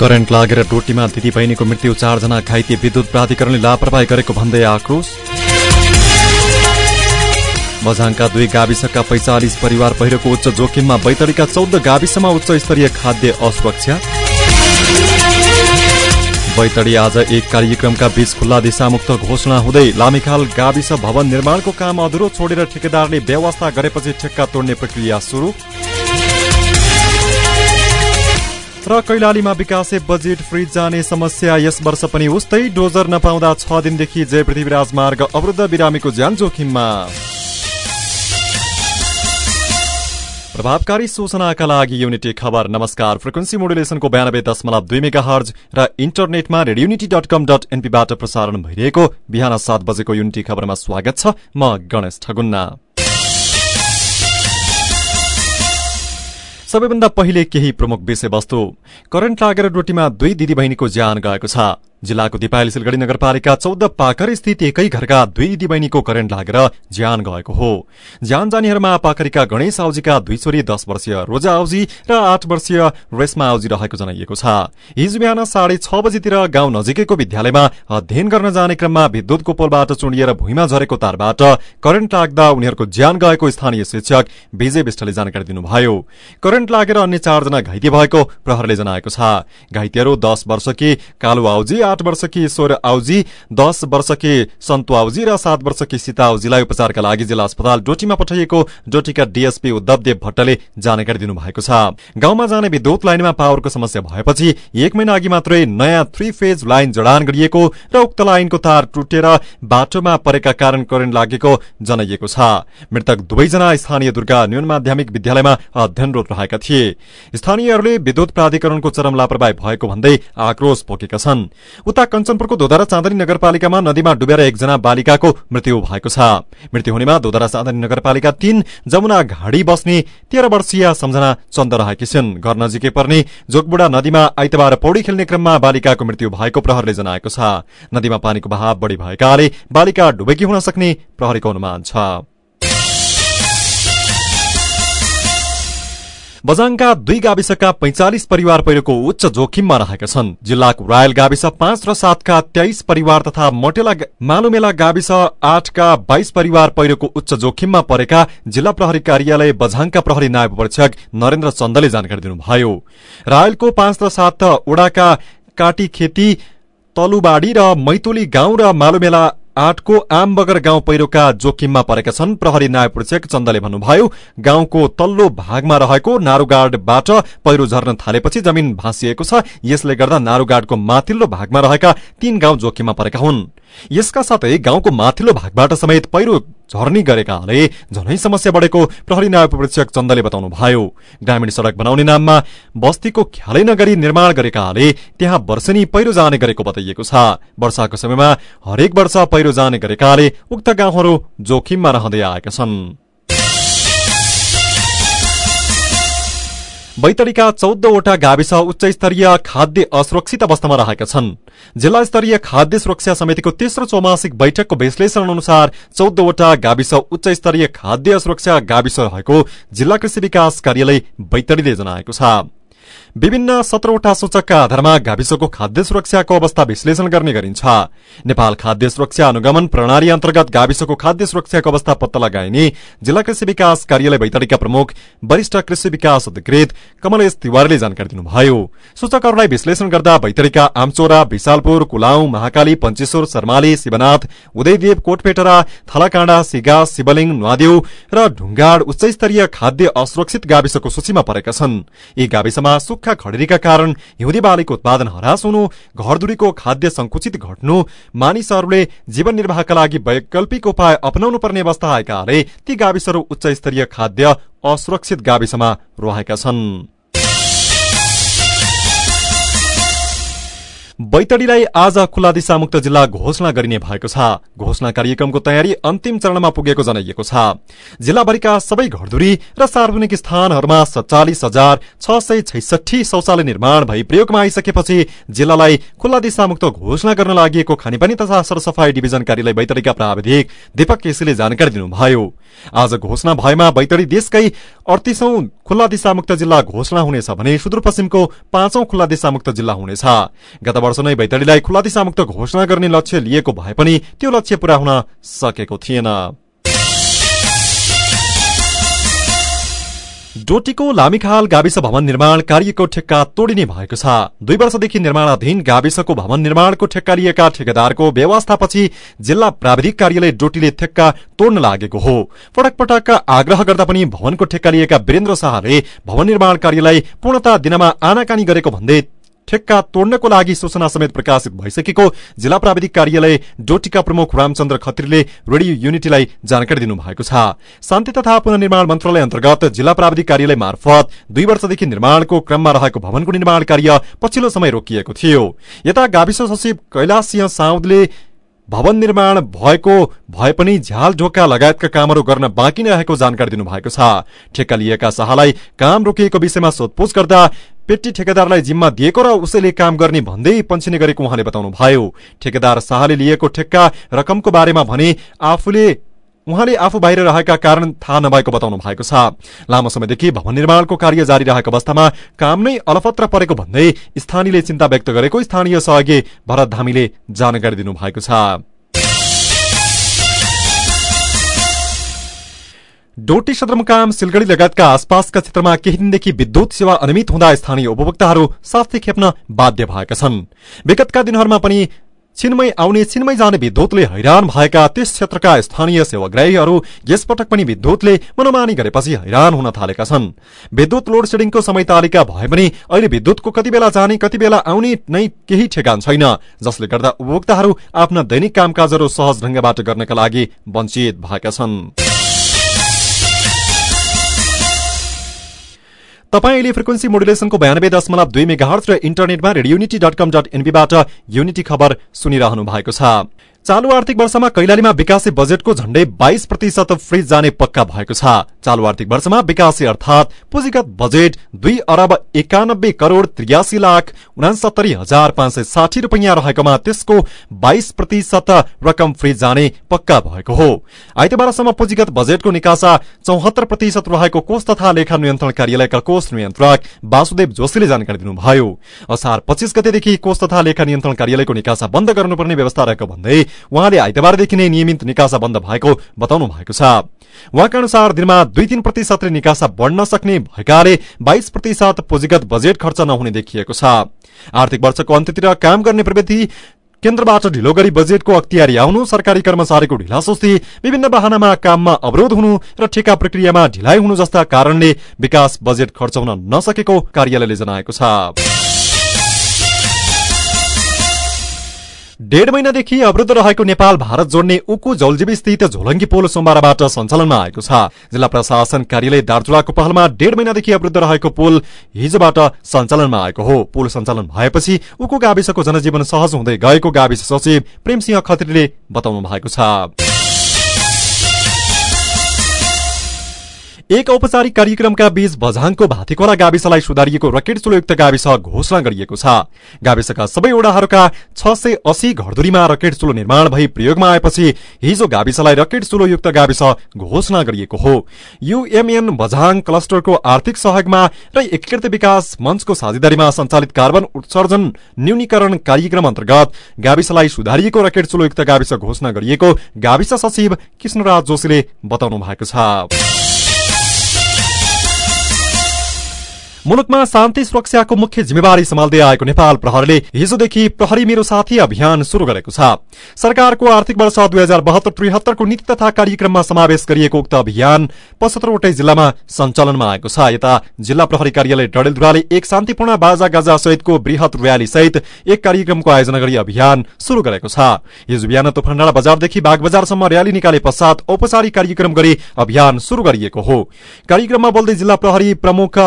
Current लागेर टोटीमा दिदीबहिनीको मृत्यु चारजना घाइते विद्युत प्राधिकरणले लापरवाही गरेको भन्दै आक्रोश। बझाङका दुई गाविसका पैंचालिस परिवार पहिरोको उच्च जोखिममा बैतडीका चौध गाविसमा उच्च स्तरीय खाद्य असुरक्षा। बैतडी आज एक कार्यक्रमका बीच खुल्ला दिशामुक्त घोषणा हुँदै लामिखाल गाविस भवन निर्माणको काम अधुरो छोडेर ठेकेदारले व्यवस्था गरेपछि ठेक्का तोड्ने प्रक्रिया शुरू र कैलालीमा विकासे बजेट फ्रिज जाने समस्या यस वर्ष पनि उस्तै डोजर नपाउँदा छ दिनदेखि जय पृथ्वीराज मार्ग अवरुद्ध बिरामीको ज्यान जोखिममा। प्रभावकारी सूचनाका लागि युनिटी खबर। नमस्कार। फ्रिक्वेन्सी मोडुलेसनको बयानब्बे दशमलव दुई मेगा हर्ज र इन्टरनेटमा रेडियोनिटी डट कम डट एनपीबाट प्रसारण भइरहेको बिहान सात बजेको युनिटी खबरमा स्वागत छ। म गणेश ठगुन्ना। सबैभन्दा पहिले केही प्रमुख विषयवस्तु। करेन्ट लागेर डोटीमा दुई दिदीबहिनीको ज्यान गएको छ। जिल्लाको दिपाली सिलगढ़ी नगरपालिका चौध पाखर स्थित एकै घरका दुई दिदीबहिनीको करेन्ट लागेर ज्यान गएको हो। ज्यान जानेहरूमा पाखरीका गणेश आउजीका दुई छोरी दश वर्षीय रोजा आउजी र आठ वर्षीय रेशमा आउजी रहेको जनाइएको छ। हिजो बिहान साढे छ बजीतिर गाउँ नजिकैको विद्यालयमा अध्ययन गर्न जाने क्रममा विद्युतको पोलबाट चुडिएर भुइँमा झरेको तारबाट करेन्ट लाग्दा उनीहरूको ज्यान गएको स्थानीय शिक्षक विजय विष्टले जानकारी दिनुभयो। करेन्ट लागेर अन्य चारजना घाइते भएको प्रहरले जनाएको छ। घाइतेहरू दश वर्षकी कालु आउजी आठ वर्षकी ईश्वर आउजी दश वर्षकी सन्तु आउजी र सात वर्षकी सीता आउजीलाई उपचारका लागि जिल्ला अस्पताल डोटीमा पठाइएको डोटीका डीएसपी उद्धवदेव भट्टले जानकारी दिनुभएको छ। गाउँमा जाने विद्युत लाइनमा पावरको समस्या भएपछि एक महिना अघि मात्रै नयाँ थ्री फेज लाइन जडान गरिएको र उक्त लाइनको तार टुटेर बाटोमा परेका कारण करेन्ट लागेको जनाइएको छ। मृतक दुवैजना स्थानीय दुर्गा न्यून माध्यमिक विद्यालयमा अध्ययनरत रहेका थिए। स्थानीयहरूले विद्युत प्राधिकरणको चरम लापरवाही भएको भन्दै आक्रोश पोकेका छन्। उता कञ्चनपुरको दोधरा चाँदनी नगरपालिकामा नदीमा डुबेर एकजना बालिकाको मृत्यु भएको छ। मृत्यु हुनेमा दोधरा चाँदनी नगरपालिका तीन जमुना घाडी बस्ने तेह्र वर्षीय सम्झना चन्द रहेकी छिन्। घर नजिकै पर्ने जोगबुडा नदीमा आइतबार पौडी खेल्ने क्रममा बालिकाको मृत्यु भएको प्रहरले जनाएको छ। नदीमा पानीको बहाव बढ़ी भएकाले बालिका डुबेकी हुन सक्ने प्रहरीको अनुमान छ। बजाङका दुई गाविसका पैंचालिस परिवार पहिरोको उच्च जोखिममा रहेका छन्। जिल्लाको रायल गाविस पाँच र सातका तेइस परिवार तथा मोटेला मालुमेला गाविस आठका बाइस परिवार पहिरोको उच्च जोखिममा परेका जिल्ला प्रहरी कार्यालय बझाङका प्रहरी नायब परीक्षक नरेन्द्र चन्दले जानकारी दिनुभयो। रायलको पाँच र सात ओडाका काटी खेती तलुबाडी र मैतोली गाउँ र मालुमेला आठको आम बगर गाउँ पहिरोका जोखिममा परेका छन्। प्रहरी नायब परीक्षक चन्दले भन्नुभयो गाउँको तल्लो भागमा रहेको नारुगाडबाट पहिरो झर्न थालेपछि जमिन भाँसिएको छ। यसले गर्दा नारुगाडको माथिल्लो भागमा रहेका तीन गाउँ जोखिममा परेका हुन्। यसका साथै गाउँको माथिल्लो भागबाट समेत पहिरो झर्नी गरेकाले झनै समस्या बढेको प्रहरी परीक्षक चन्दले बताउनुभयो। ग्रामीण सड़क बनाउने नाममा बस्तीको ख्यालै नगरी निर्माण गरेकाले त्यहाँ वर्षनी पहिरो जाने गरेको बताइएको छ। वर्षाको समयमा हरेक वर्ष पहिरो जाने गरेकाले उक्त गाउँहरू जोखिममा रहँदै आएका छन्। बैतडीका चौधवटा गाविस उच्च स्तरीय खाद्य असुरक्षित अवस्थामा रहेका छन्। जिल्ला स्तरीय खाद्य सुरक्षा समितिको तेस्रो चौमासिक बैठकको विश्लेषण अनुसार चौधवटा गाविस उच्च स्तरीय खाद्य सुरक्षा गाविस रहेको जिल्ला कृषि विकास कार्यालय बैतडीले जनाएको छ। विभिन्न सत्रवटा सूचकका आधारमा गाविसको खाद्य सुरक्षाको अवस्था विश्लेषण गर्ने गरिन्छ। नेपाल खाद्य सुरक्षा अनुगमन प्रणाली अन्तर्गत गाविसको खाद्य सुरक्षाको अवस्था पत्ता लगाइने जिल्ला कृषि विकास कार्यालय बैतडीका प्रमुख वरिष्ठ कृषि विकास अधिकृत कमलेश तिवारीले जानकारी दिनुभयो। सूचकहरूलाई विश्लेषण गर्दा बैतडीका आमचोरा विशालपुर कुलाउ महाकाली पञ्चेश्वर शर्माली शिवनाथ उदयदेव कोटपेटरा थलाकाँडा सिगा शिवलिङ नुवादेउ र ढुङ्गाड उच्च स्तरीय खाद्य असुरक्षित गाविसको सूचीमा परेका छन्। यी गाविसमा सुक्खा खडेरीका कारण हिउँदी बालीको उत्पादन हरास हुनु घरधुरीको खाद्य संकुचित घट्नु मानिसहरूले जीवन निर्वाहका लागि वैकल्पिक उपाय अपनाउनु पर्ने अवस्था आएकाले ती गाविसहरू उच्च स्तरीय खाद्य असुरक्षित गाविसमा रहेका छन्। बैतडीलाई आज खुल्ला दिशामुक्त जिल्ला घोषणा गरिने भएको छ। घोषणा कार्यक्रमको तयारी अन्तिम चरणमा पुगेको जनाइएको छ। जिल्लाभरिका सबै घरधुरी र सार्वजनिक स्थानहरूमा सत्तालिस हजार छ सय छैसठी शौचालय निर्माण भई प्रयोगमा आइसकेपछि जिल्लालाई खुल्ला दिशामुक्त घोषणा गर्न लागि खानेपानी तथा सरसफाई डिभिजन कार्यालय बैतडीका प्राविधिक दीपक केसीले जानकारी दिनुभयो। आज घोषणा भएमा बैतडी देशकै अडतिसौं खुल्ला दिशामुक्त जिल्ला घोषणा हुनेछ भने सुदूरपश्चिमको पाँचौं खुल्ला दिशामुक्त जिल्ला हुनेछ। वर्ष नै बैतडीलाई खुल्ला दिशामुक्त घोषणा गर्ने लक्ष्य लिएको भए पनि त्यो लक्ष्य पूरा हुन सकेको थिएन। डोटीको लामिखाल गाविस भवन निर्माण कार्यको ठेक्का तोडिने भएको छ। दुई वर्षदेखि निर्माणाधीन गाविसको भवन निर्माणको ठेक्का लिएका ठेकेदारको व्यवस्थापछि जिल्ला प्राविधिक कार्यालय डोटीले ठेक्का तोड्न लागेको हो। पटक पटक आग्रह गर्दा पनि भवनको ठेक्का लिएका वीरेन्द्र शाहले भवन निर्माण कार्यलाई पूर्णता दिनमा आनाकानी गरेको भन्दै ठेक्का तोड्नको लागि सूचना समेत प्रकाशित भइसकेको जिल्ला प्राविधिक कार्यालय डोटीका प्रमुख रामचन्द्र खत्रीले रेडियो युनिटीलाई जानकारी दिनुभएको छ। शान्ति तथा पुननिर्माण मन्त्रालय अन्तर्गत जिल्ला प्राविधिक कार्यालय मार्फत दुई वर्षदेखि निर्माणको क्रममा रहेको भवनको निर्माण कार्य पछिल्लो समय रोकिएको थियो। यता गाविस सचिव कैलाश सिंह साउदले भवन निर्माण भएको भए पनि झ्याल ढोका लगायतका कामहरू गर्न बाँकी नै रहेको जानकारी दिनुभएको छ। ठेक्का लिएका शाहलाई काम रोकिएको विषयमा सोधपूछ गर्दा पेट्टी ठेकेदारलाई जिम्मा दिएको र उसैले काम गर्ने भन्दै पन्छिने गरेको उहाँले बताउनु भयो ठेकेदार शाहले लिएको ठेक्का रकमको बारेमा भने आफूले उहाँले आफू बाहिर रहेका कारण थाहा नभएको बताउनु भएको छ। लामो समयदेखि भवन निर्माणको कार्य जारी रहेको अवस्थामा काम नै अलपत्र परेको भन्दै स्थानीयले चिन्ता व्यक्त गरेको स्थानीय सहयोगी भरत धामीले जानकारी दिनुभएको छ। डोटी सदरमुकाम सिलगढ़ी लगायतका आसपासका क्षेत्रमा केही दिनदेखि विद्युत सेवा अनियमित हुँदा स्थानीय उपभोक्ताहरू साथै खेप्न बाध्य भएका छन्। विगतका दिनहरूमा पनि छिनमै आउने छिनमै जाने विद्युतले हैरान भएका त्यस क्षेत्रका स्थानीय सेवाग्राहीहरू यसपटक पनि विद्युतले मनोमानी गरेपछि हैरान हुन थालेका छन्। विद्युत लोड सेडिङको समय तालिका भए पनि अहिले विद्युतको कति बेला जाने कति बेला आउने नै केही ठेगान छैन जसले गर्दा उपभोक्ताहरू आफ्ना दैनिक कामकाजहरू सहज ढंगबाट गर्नका लागि वञ्चित भएका छन्। तपाईँले फ्रिक्वेन्सी मोडुलेसनको बयानब्बे दशमलव दुई मेगाहर्च र इन्टरनेटमा radio unity dot com dot एनबीबाट Unity खबर सुनिरहनु भएको छ। चालु आर्थिक वर्षमा कैलालीमा विकासे बजेटको झण्डै बाइस प्रतिशत फ्रिज जाने पक्का भएको छ। चालु आर्थिक वर्षमा विकासे अर्थात पुँजीगत बजेट दुई अरब एकानब्बे करोड़ त्रियासी लाख उनासत्तरी हजार पाँच सय साठी रुपियाँ रहेकोमा त्यसको बाइस प्रतिशत रकम फ्रिज जाने पक्का भएको हो। आइतबारसम्म पुँजीगत बजेटको निकासा चौहत्तर प्रतिशत रहेको कोष तथा लेखा नियन्त्रण कार्यालयका कोष नियन्त्रक वासुदेव जोशीले जानकारी दिनुभयो। असार पच्चीस गतेदेखि कोष तथा लेखा नियन्त्रण कार्यालयको निकासा बन्द गर्नुपर्ने व्यवस्था रहेको भन्दै उहाँले आइतबारदेखि नै नियमित निकासा बन्द भएको बताउनु भएको छ। उहाँका अनुसार दिनमा दुई तीन प्रतिशतले निकासा बढ्न सक्ने भएकाले बाइस प्रतिशत पुँजीगत बजेट खर्च नहुने देखिएको छ। आर्थिक वर्षको अन्त्यतिर काम गर्ने प्रवृत्ति केन्द्रबाट ढिलो गरी बजेटको अख्तियारी आउनु सरकारी कर्मचारीको ढिलासुस्ती विभिन्न वाहनामा काममा अवरोध हुनु र ठेका प्रक्रियामा ढिलाइ हुनु जस्ता कारणले विकास बजेट खर्चाउन नसकेको कार्यालयले जनाएको छ। डेढ महिनादेखि अवरुद्ध रहेको नेपाल भारत जोड्ने उकु जौलजीवी स्थित झोलङ्गी पोल सोमबारबाट सञ्चालनमा आएको छ। जिल्ला प्रशासन कार्यालय दार्चुलाको पहलमा डेढ महिनादेखि अवरुद्ध रहेको पुल हिजोबाट सञ्चालनमा आएको हो। पुल सञ्चालन भएपछि उकु गाविसको जनजीवन सहज हुँदै गएको गाविस सचिव प्रेमसिंह खत्रीले बताउनु भएको छ। एक औपचारिक कार्यक्रमका बीच बझाङको भातीकोला गाविसलाई सुधारिएको रकेट चुलोयुक्त गाविस घोषणा गरिएको छ। गाविसका सबै ओडाहरूका छ सय अस्सी घरधुरीमा रकेट चुलो निर्माण भई प्रयोगमा आएपछि हिजो गाविसलाई रकेट चुलोयुक्त गाविस घोषणा गरिएको हो। युएमएन बझाङ क्लस्टरको आर्थिक सहयोगमा र एकीकृत विकास मञ्चको साझेदारीमा सञ्चालित कार्बन उत्सर्जन न्यूनीकरण कार्यक्रम अन्तर्गत गाविसलाई सुधारिएको रकेट चुलोयुक्त गाविस घोषणा गरिएको गाविस सचिव कृष्णराज जोशीले बताउनु भएको छ। मुलुकमा शान्ति सुरक्षाको मुख्य जिम्मेवारी सम्हाल्दै आएको नेपाल प्रहरीले हिजोदेखि प्रहरी मेरो साथी अभियान शुरू गरेको छ। सरकारको आर्थिक वर्ष दुई हजार बहत्तर त्रिहत्तरको नीति तथा कार्यक्रममा समावेश गरिएको उक्त अभियान पचहत्तरवटै जिल्लामा सञ्चालनमा आएको छ। यता जिल्ला प्रहरी कार्यालय डडेलधुराले एक शान्तिपूर्ण बाजा गाजा सहितको वृहत र्याली सहित एक कार्यक्रमको आयोजना गरी अभियान शुरू गरेको छ। हिजो बिहान तुफानडाँडा बजारदेखि बाग बजारसम्म र्याली निकाले पश्चात औपचारिक कार्यक्रम गरी अभियान शुरू गरिएको हो। कार्यक्रममा बोल्दै जिल्ला प्रहरी प्रमुख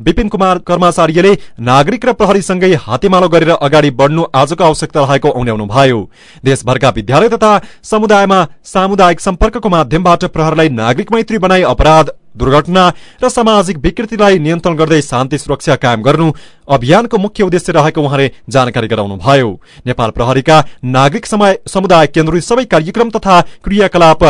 विपिन कुमार कर्माचार्यले नागरिक र प्रहरीसँगै हातेमालो गरेर अगाडि बढ्नु आजको आवश्यकता रहेको औल्याउनु भयो। देशभरका विद्यालय तथा समुदायमा सामुदायिक सम्पर्कको माध्यमबाट प्रहरलाई नागरिक मैत्री बनाई अपराध दुर्घटना र सामाजिक विकृतिलाई नियन्त्रण गर्दै शान्ति सुरक्षा कायम गर्नु अभियानको मुख्य उद्देश्य रहेको उहाँले जानकारी गराउनुभयो। नेपाल प्रहरीका नागरिक समुदाय केन्द्रित सबै कार्यक्रम तथा क्रियाकलाप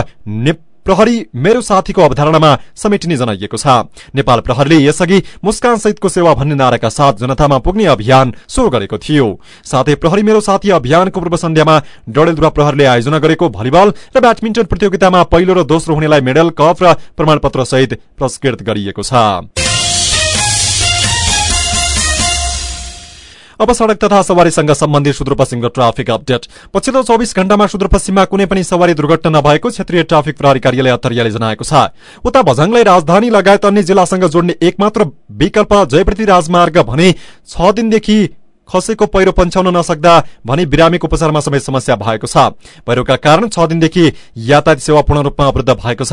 प्रहरी मेरो साथीको अवधारणामा समेटिने जनाइएको छ। नेपाल प्रहरीले यसअघि मुस्कान सहितको सेवा भन्ने नाराका साथ जनतामा पुग्ने अभियान शुरू गरेको थियो। साथै प्रहरी मेरो साथी अभियानको पूर्व सन्ध्यामा डडेलधुरा प्रहरीले आयोजना गरेको भलिबल र ब्याडमिन्टन प्रतियोगितामा पहिलो र दोस्रो हुनेलाई मेडल कप र प्रमाणपत्र सहित पुरस्कृत गरिएको छ। अब सड़क तथा सवारीसँग सम्बन्धित सुदूरपश्चिमको ट्राफिक अपडेट। पछिल्लो चौबिस घण्टामा सुदूरपश्चिममा कुनै पनि सवारी दुर्घटना नभएको क्षेत्रीय ट्राफिक प्रहरी कार्यालय अत्तरियाले जनाएको छ। उता भजङलाई राजधानी लगायत अन्य जिल्लासँग जोड्ने एकमात्र विकल्प जयप्रति राजमार्ग भने छ दिनदेखि खसेको पहिरो पन्छाउन नसक्दा भने बिरामीको उपचारमा समेत समस्या भएको छ। पहिरोका कारण छ दिनदेखि यातायात सेवा पूर्ण रूपमा अवृद्ध भएको छ।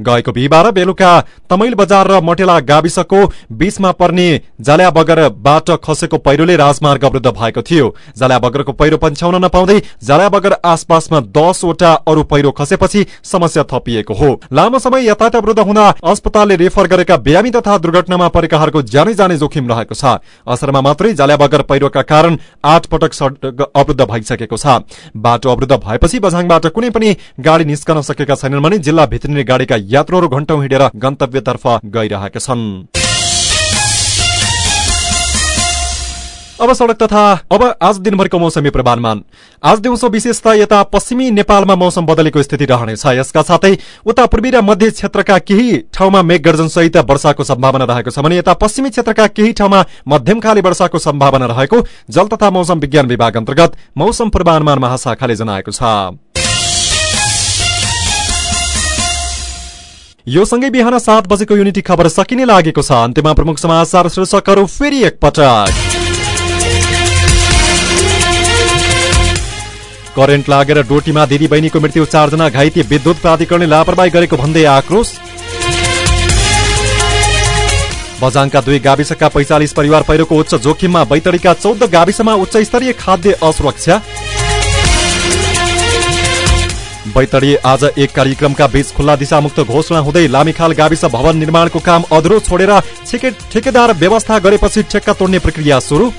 गएको बिहिबार बेलुका तमैल बजार र मटेला गाविसको बीचमा पर्ने जाल्या बगरबाट खसेको पहिरोले राजमार्ग अवृद्ध भएको थियो। जाल्या बगरको पहिरो पन्छाउन नपाउँदै जाल्या बगर आसपासमा दसवटा अरू पहिरो खसेपछि समस्या थपिएको हो। लामो समय यातायात अवृद्ध हुँदा अस्पतालले रेफर गरेका बिरामी तथा दुर्घटनामा परेकाहरूको जानै जाने जोखिम रहेको छ। असरमा मात्रै जाल्या बगर पहिरो पहिरोका कारण आठ पटक सड़क अवृद्ध भइसकेको छ। बाटो अवृद्ध भएपछि बझाङबाट कुनै पनि गाड़ी निस्कन सकेका छैनन् भने जिल्ला भित्रिने गाड़ीका यात्रुहरू घण्टौं हिँडेर गन्तव्यतर्फ गइरहेका छन्। अब सड़क तथा अब आज दिनभरिको मौसमी पूर्वानुमान। आज दिउँसो विशेषतः यता पश्चिमी नेपालमा मौसम बदलेको स्थिति रहनेछ। यसका साथै उता पूर्वी र मध्य क्षेत्रका केही ठाउँमा मेघगर्जन सहित वर्षाको सम्भावना रहेको छ भने यता पश्चिमी क्षेत्रका केही ठाउँमा मध्यमकाली वर्षाको सम्भावना रहेको जल तथा मौसम विज्ञान विभाग अन्तर्गत मौसम पूर्वानुमान महाशाखाले जनाएको छ। यो सँगै बिहान सात बजेको युनिटी खबर सकिने लागेको छ। अन्त्यमा प्रमुख समाचार शीर्षकहरू फेरि एकपटक। करेन्ट लागेर डोटीमा दिदी बहिनीको मृत्यु चारजना घाइते विद्युत प्राधिकरणले लापरवाही गरेको भन्दै आक्रोश। बजाङका दुई गाविसका पैंचालिस परिवार पहिरोको उच्च जोखिममा बैतडीका चौध गाविसमा उच्च स्तरीय खाद्य असुरक्षा। बैतडी आज एक कार्यक्रमका बीच खुल्ला दिशामुक्त घोषणा हुँदै लामीखाल गाविस भवन निर्माणको काम अधुरो छोडेर ठेकेदार व्यवस्था गरेपछि ठेक्का तोड्ने प्रक्रिया सुरु।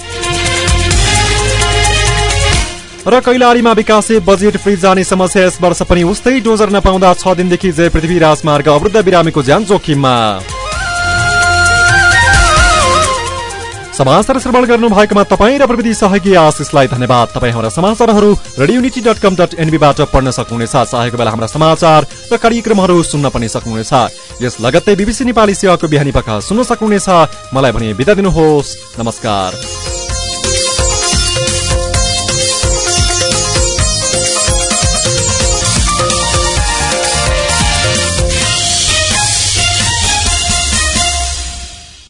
र कैलालीमा विकासे बजेट फ्री जाने समस्या यस वर्ष पनि उस्तै डोजर नपाउँदा छ दिनदेखि जय पृथ्वी राजमार्ग अवृद्ध बिरामीको ज्यान जोखिममा। समाचार श्रवण गर्नु भएकोमा तपाईँ र प्रविधि सहयोगी आशिषलाई धन्यवाद। तपाईँ हाम्रा समाचारहरू रेडियोनिटी डट कम डट एनबीबाट पढ्न सक्नुहुनेछ। चाहेको बेला हाम्रा समाचार र कार्यक्रमहरू सुन्न पनि सक्नुहुनेछ। यस लगत्तै बिबिसी नेपाली सेवाको बिहानी पख सुन्न सक्नुहुनेछ। मलाई भने बिदा दिनुहोस्। नमस्कार।